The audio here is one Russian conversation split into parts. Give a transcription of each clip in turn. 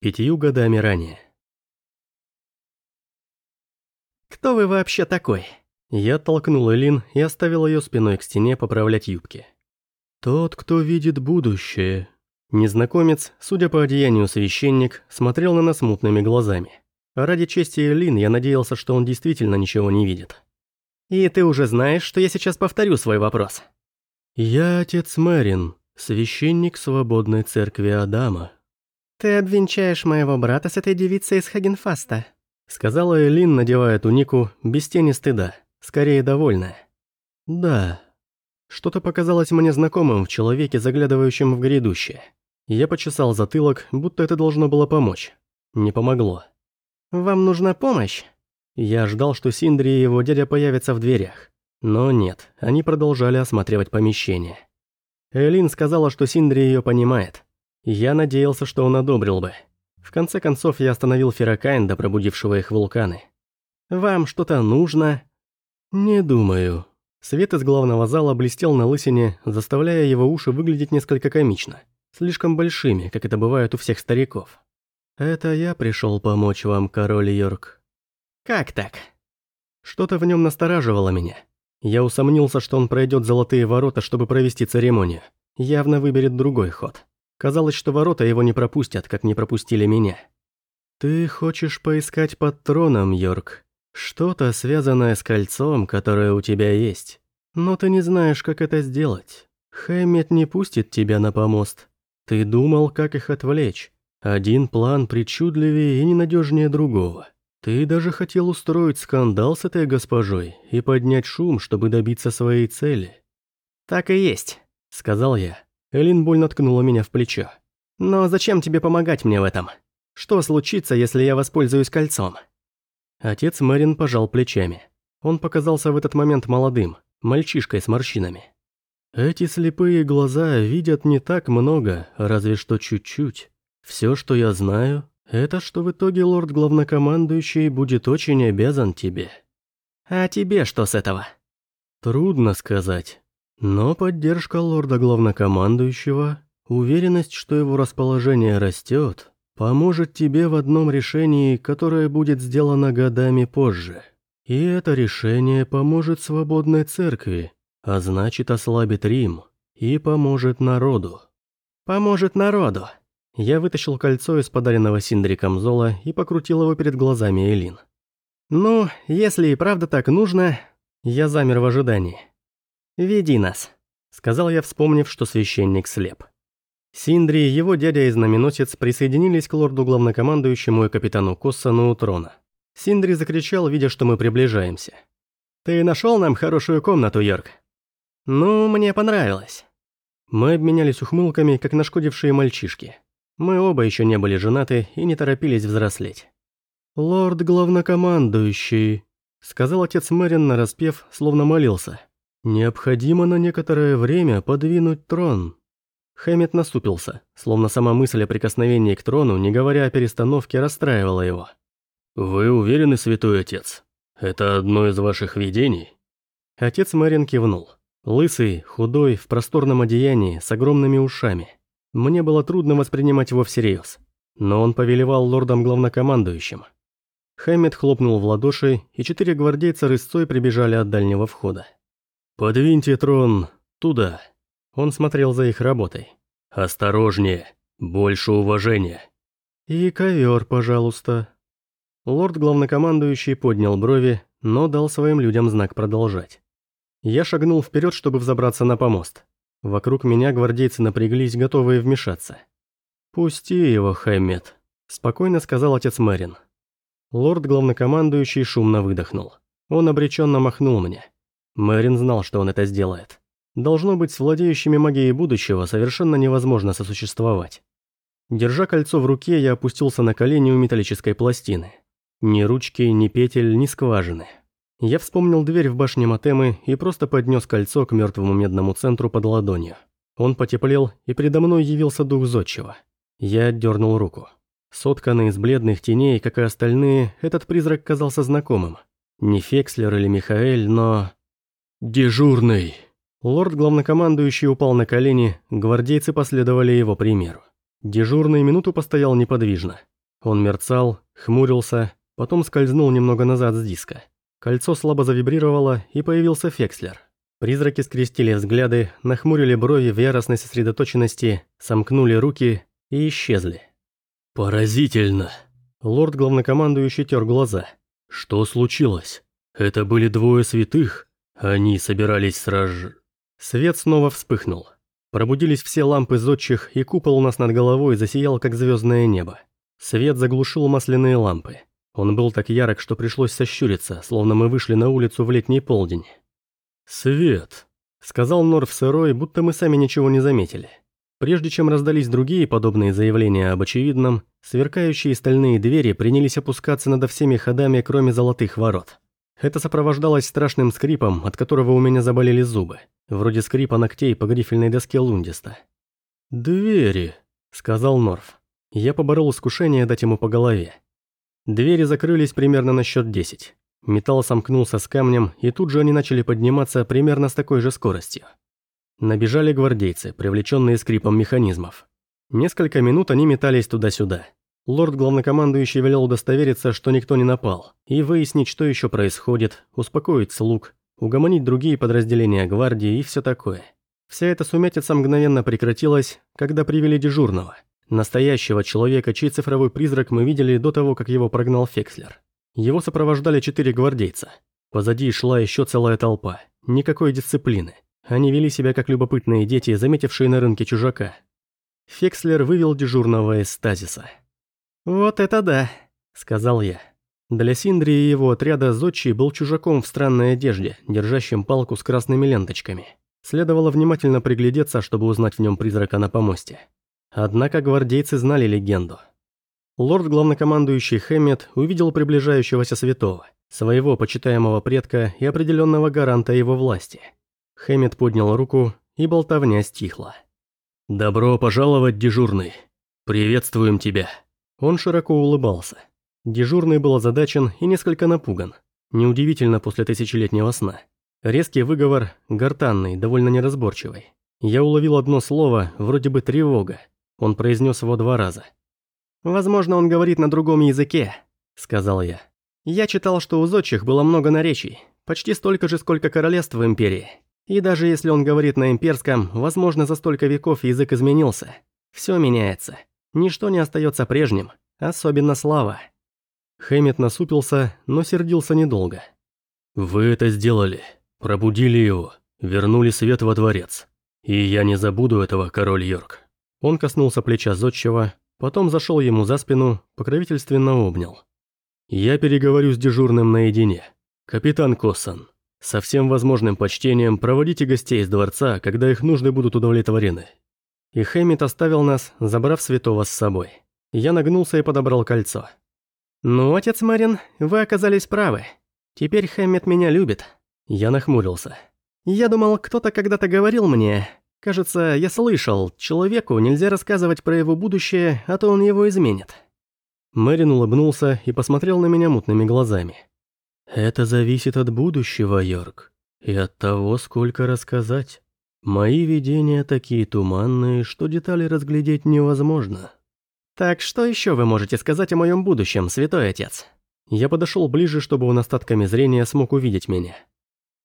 пятью годами ранее. «Кто вы вообще такой?» Я толкнул Элин и оставил ее спиной к стене поправлять юбки. «Тот, кто видит будущее». Незнакомец, судя по одеянию священник, смотрел на нас мутными глазами. ради чести Элин я надеялся, что он действительно ничего не видит. «И ты уже знаешь, что я сейчас повторю свой вопрос?» «Я отец Мэрин, священник свободной церкви Адама». «Ты обвенчаешь моего брата с этой девицей из Хагенфаста», сказала Элин, надевая тунику, без тени стыда, скорее довольная. «Да». Что-то показалось мне знакомым в человеке, заглядывающем в грядущее. Я почесал затылок, будто это должно было помочь. Не помогло. «Вам нужна помощь?» Я ждал, что Синдри и его дядя появятся в дверях. Но нет, они продолжали осматривать помещение. Элин сказала, что Синдри ее понимает. Я надеялся, что он одобрил бы. В конце концов, я остановил Ферракайнда, пробудившего их вулканы. «Вам что-то нужно?» «Не думаю». Свет из главного зала блестел на лысине, заставляя его уши выглядеть несколько комично. Слишком большими, как это бывает у всех стариков. «Это я пришел помочь вам, король Йорк». «Как так?» Что-то в нем настораживало меня. Я усомнился, что он пройдет золотые ворота, чтобы провести церемонию. Явно выберет другой ход. Казалось, что ворота его не пропустят, как не пропустили меня. «Ты хочешь поискать под троном, Йорк? Что-то связанное с кольцом, которое у тебя есть. Но ты не знаешь, как это сделать. Хэммет не пустит тебя на помост. Ты думал, как их отвлечь. Один план причудливее и ненадежнее другого. Ты даже хотел устроить скандал с этой госпожой и поднять шум, чтобы добиться своей цели. «Так и есть», — сказал я. Элин больно ткнула меня в плечо. «Но зачем тебе помогать мне в этом? Что случится, если я воспользуюсь кольцом?» Отец Мэрин пожал плечами. Он показался в этот момент молодым, мальчишкой с морщинами. «Эти слепые глаза видят не так много, разве что чуть-чуть. Все, что я знаю, это что в итоге лорд-главнокомандующий будет очень обязан тебе. А тебе что с этого? Трудно сказать. Но поддержка лорда-главнокомандующего, уверенность, что его расположение растет, поможет тебе в одном решении, которое будет сделано годами позже. И это решение поможет свободной церкви, а значит ослабит Рим, и поможет народу. Поможет народу. Я вытащил кольцо из подаренного Синдри камзола и покрутил его перед глазами Элин. «Ну, если и правда так нужно...» Я замер в ожидании. «Веди нас», — сказал я, вспомнив, что священник слеп. Синдри его дядя и знаменосец присоединились к лорду-главнокомандующему и капитану Коссану у трона. Синдри закричал, видя, что мы приближаемся. «Ты нашел нам хорошую комнату, Йорк?» «Ну, мне понравилось». Мы обменялись ухмылками, как нашкодившие мальчишки. Мы оба еще не были женаты и не торопились взрослеть. «Лорд главнокомандующий», — сказал отец Мэрин нараспев, словно молился. «Необходимо на некоторое время подвинуть трон». Хэммет насупился, словно сама мысль о прикосновении к трону, не говоря о перестановке, расстраивала его. «Вы уверены, святой отец? Это одно из ваших видений?» Отец Мэрин кивнул. Лысый, худой, в просторном одеянии, с огромными ушами. Мне было трудно воспринимать его всерьез. Но он повелевал лордом-главнокомандующим. Хэммет хлопнул в ладоши, и четыре гвардейца рысцой прибежали от дальнего входа. «Подвиньте трон туда». Он смотрел за их работой. «Осторожнее, больше уважения». «И ковер, пожалуйста». Лорд-главнокомандующий поднял брови, но дал своим людям знак продолжать. Я шагнул вперед, чтобы взобраться на помост. Вокруг меня гвардейцы напряглись, готовые вмешаться. «Пусти его, Хэммет», – спокойно сказал отец Мэрин. Лорд-главнокомандующий шумно выдохнул. Он обреченно махнул мне. Мэрин знал, что он это сделает. Должно быть, с владеющими магией будущего совершенно невозможно сосуществовать. Держа кольцо в руке, я опустился на колени у металлической пластины. Ни ручки, ни петель, ни скважины. Я вспомнил дверь в башне Матемы и просто поднес кольцо к мертвому медному центру под ладонью. Он потеплел, и передо мной явился дух зодчего. Я отдернул руку. Сотканный из бледных теней, как и остальные, этот призрак казался знакомым. Не Фекслер или Михаэль, но... «Дежурный!» Лорд-главнокомандующий упал на колени, гвардейцы последовали его примеру. Дежурный минуту постоял неподвижно. Он мерцал, хмурился, потом скользнул немного назад с диска. Кольцо слабо завибрировало, и появился Фекслер. Призраки скрестили взгляды, нахмурили брови в яростной сосредоточенности, сомкнули руки и исчезли. «Поразительно!» Лорд главнокомандующий тер глаза. «Что случилось? Это были двое святых? Они собирались сраж...» Свет снова вспыхнул. Пробудились все лампы зодчих, и купол у нас над головой засиял, как звездное небо. Свет заглушил масляные лампы. Он был так ярок, что пришлось сощуриться, словно мы вышли на улицу в летний полдень. «Свет», — сказал Норф сырой, будто мы сами ничего не заметили. Прежде чем раздались другие подобные заявления об очевидном, сверкающие стальные двери принялись опускаться над всеми ходами, кроме золотых ворот. Это сопровождалось страшным скрипом, от которого у меня заболели зубы, вроде скрипа ногтей по грифельной доске Лундиста. «Двери», — сказал Норф. Я поборол искушение дать ему по голове. Двери закрылись примерно на счет десять. Металл сомкнулся с камнем, и тут же они начали подниматься примерно с такой же скоростью. Набежали гвардейцы, привлеченные скрипом механизмов. Несколько минут они метались туда-сюда. Лорд-главнокомандующий велел удостовериться, что никто не напал, и выяснить, что еще происходит, успокоить слуг, угомонить другие подразделения гвардии и все такое. Вся эта сумятица мгновенно прекратилась, когда привели дежурного. Настоящего человека, чей цифровой призрак мы видели до того, как его прогнал Фекслер. Его сопровождали четыре гвардейца. Позади шла еще целая толпа. Никакой дисциплины. Они вели себя как любопытные дети, заметившие на рынке чужака. Фекслер вывел дежурного из стазиса. «Вот это да», — сказал я. Для Синдри и его отряда Зодчий был чужаком в странной одежде, держащим палку с красными ленточками. Следовало внимательно приглядеться, чтобы узнать в нем призрака на помосте. Однако гвардейцы знали легенду. Лорд-главнокомандующий Хэммет увидел приближающегося святого, своего почитаемого предка и определенного гаранта его власти. Хэммет поднял руку, и болтовня стихла. «Добро пожаловать, дежурный. Приветствуем тебя». Он широко улыбался. Дежурный был озадачен и несколько напуган. Неудивительно после тысячелетнего сна. Резкий выговор, гортанный, довольно неразборчивый. Я уловил одно слово, вроде бы тревога. Он произнес его два раза – «Возможно, он говорит на другом языке», — сказал я. «Я читал, что у зодчих было много наречий, почти столько же, сколько королевств в Империи. И даже если он говорит на имперском, возможно, за столько веков язык изменился. Все меняется. Ничто не остается прежним, особенно слава». Хэммет насупился, но сердился недолго. «Вы это сделали. Пробудили его. Вернули свет во дворец. И я не забуду этого, король Йорк». Он коснулся плеча зодчего, Потом зашел ему за спину, покровительственно обнял. «Я переговорю с дежурным наедине. Капитан Коссан, со всем возможным почтением проводите гостей из дворца, когда их нужды будут удовлетворены». И Хэммит оставил нас, забрав святого с собой. Я нагнулся и подобрал кольцо. «Ну, отец Марин, вы оказались правы. Теперь Хэммит меня любит». Я нахмурился. «Я думал, кто-то когда-то говорил мне, Кажется, я слышал, человеку нельзя рассказывать про его будущее, а то он его изменит. Мэрин улыбнулся и посмотрел на меня мутными глазами. «Это зависит от будущего, Йорк, и от того, сколько рассказать. Мои видения такие туманные, что детали разглядеть невозможно». «Так что еще вы можете сказать о моем будущем, святой отец?» Я подошел ближе, чтобы он остатками зрения смог увидеть меня.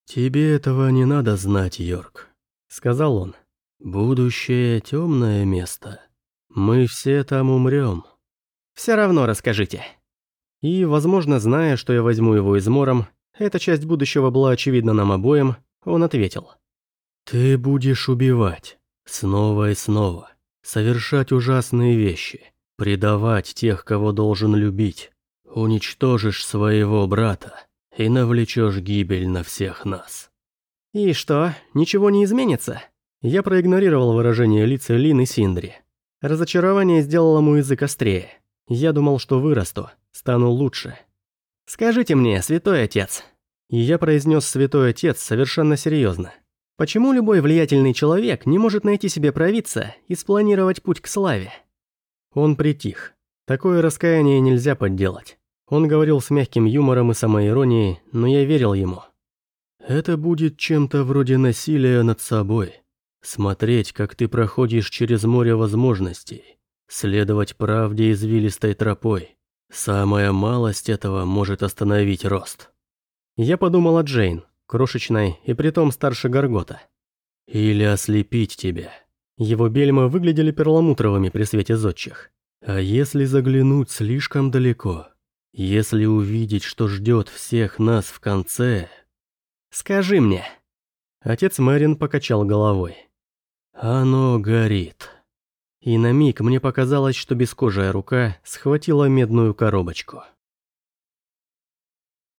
«Тебе этого не надо знать, Йорк», — сказал он. «Будущее — темное место. Мы все там умрем». «Все равно расскажите». И, возможно, зная, что я возьму его измором, эта часть будущего была очевидна нам обоим, он ответил. «Ты будешь убивать. Снова и снова. Совершать ужасные вещи. Предавать тех, кого должен любить. Уничтожишь своего брата и навлечешь гибель на всех нас». «И что, ничего не изменится?» Я проигнорировал выражение лица Лин и Синдри. Разочарование сделало мой язык острее. Я думал, что вырасту, стану лучше. «Скажите мне, святой отец». И я произнес «святой отец» совершенно серьезно. Почему любой влиятельный человек не может найти себе провидца и спланировать путь к славе? Он притих. Такое раскаяние нельзя подделать. Он говорил с мягким юмором и самоиронией, но я верил ему. «Это будет чем-то вроде насилия над собой», Смотреть, как ты проходишь через море возможностей. Следовать правде извилистой тропой. Самая малость этого может остановить рост. Я подумал о Джейн, крошечной и притом старше Гаргота. Или ослепить тебя. Его бельма выглядели перламутровыми при свете зодчих. А если заглянуть слишком далеко? Если увидеть, что ждет всех нас в конце... Скажи мне. Отец Мэрин покачал головой. Оно горит. И на миг мне показалось, что бескожая рука схватила медную коробочку.